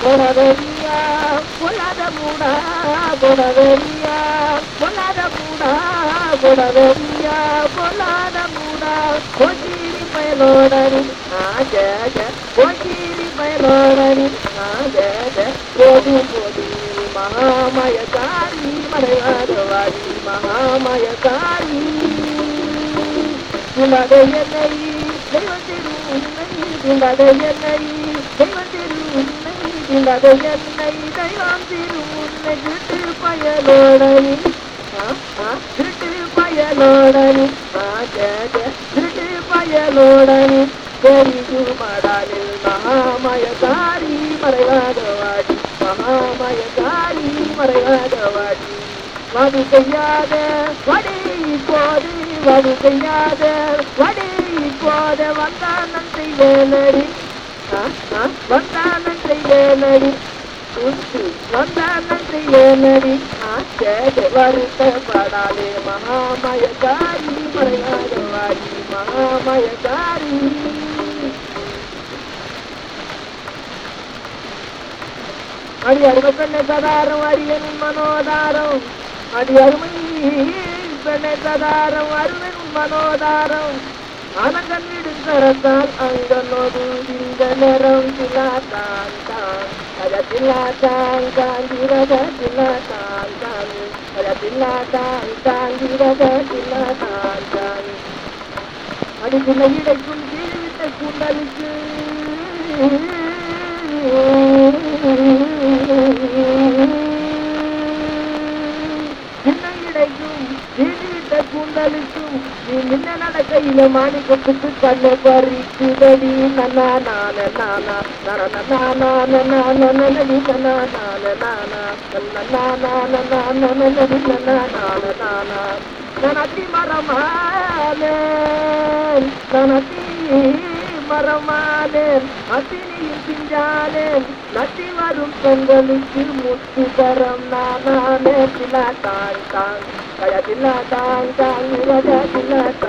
కొనవెయ్యా కొనద కూడా కొనవెయ్యా కొనద కూడా కొనవెయ్యా కొనద కూడా కొట్టిరి పైలోడని ఆజ కొట్టిరి పైలోడని ఆజ పోదు పోదు மகாமயக்காரி மறைவாதவாடி மகாமயக்காரி. துண்டாத என்னை தெய்வம் உன்னை துண்டாத என்னை தெய்வம் உன்னை துண்டாத என்னை தெய்வம் தெரு உன்னை கிட்டு பயலோடனி. கிட்டு பயலோடனி. கிட்டு பயலோடனி. தெரிஞ்சு மகாமயக்காரி மறைவாதவாடி மகா வடு செய்யாத வடி போது வடு செய்யாத வடி போத வந்தானன் செய்வேனடி வந்தானன் செய்வேனடி வந்தானன் செய்வேனடி ஆச்சேத வருத்தப்படாதே மகாமயக்காரி மறையாதவாடி மகாமயக்காரி. அடி அருமை சதாரம் அரியன் மனோதாரம். அது அருமை. பெண்ணை சதாரம் அருவன் மனோதாரம். அனங்கன் விடுங்கரத்தான் அங்கனோடு இந்த நேரம் தில்லாத்தான் தான். அத காந்திரத தில்லாத்தான் தான். அத காந்திரத தில்லாத்தான் தான். அடி இடைக்கும் கீழ்விட்ட குண்டலுக்கு ನಡೆಯು ಹಿಡಿದ ಗುಂಡಲಿಸು ನೀ ನಿನ್ನ ಕೈಲ ಮಾಡಿಕೊಟ್ಟು ಕಣ್ಣು ಬರಿಸುದಡಿ ನನ್ನ ನಾನ ನಾನ ನರನ ನಾನ ನಾನ ನಡಿ ನನ್ನ ನಾನ ನಾನ ನನ್ನ ನಾನ ನಾನ ನಡಿ ನನ್ನ ನಾನ ನಾನ ನನ್ನ ಅತಿ ಮರ ಮಾಲೆ ನನ್ನ மரமானேன் அத்தினியும் பிஞ்சானேன் நட்டி வரும் பெண்களுக்கு முத்து தரம் நானே திலா தான் தான் கய தான் தான் திலா தான் தான்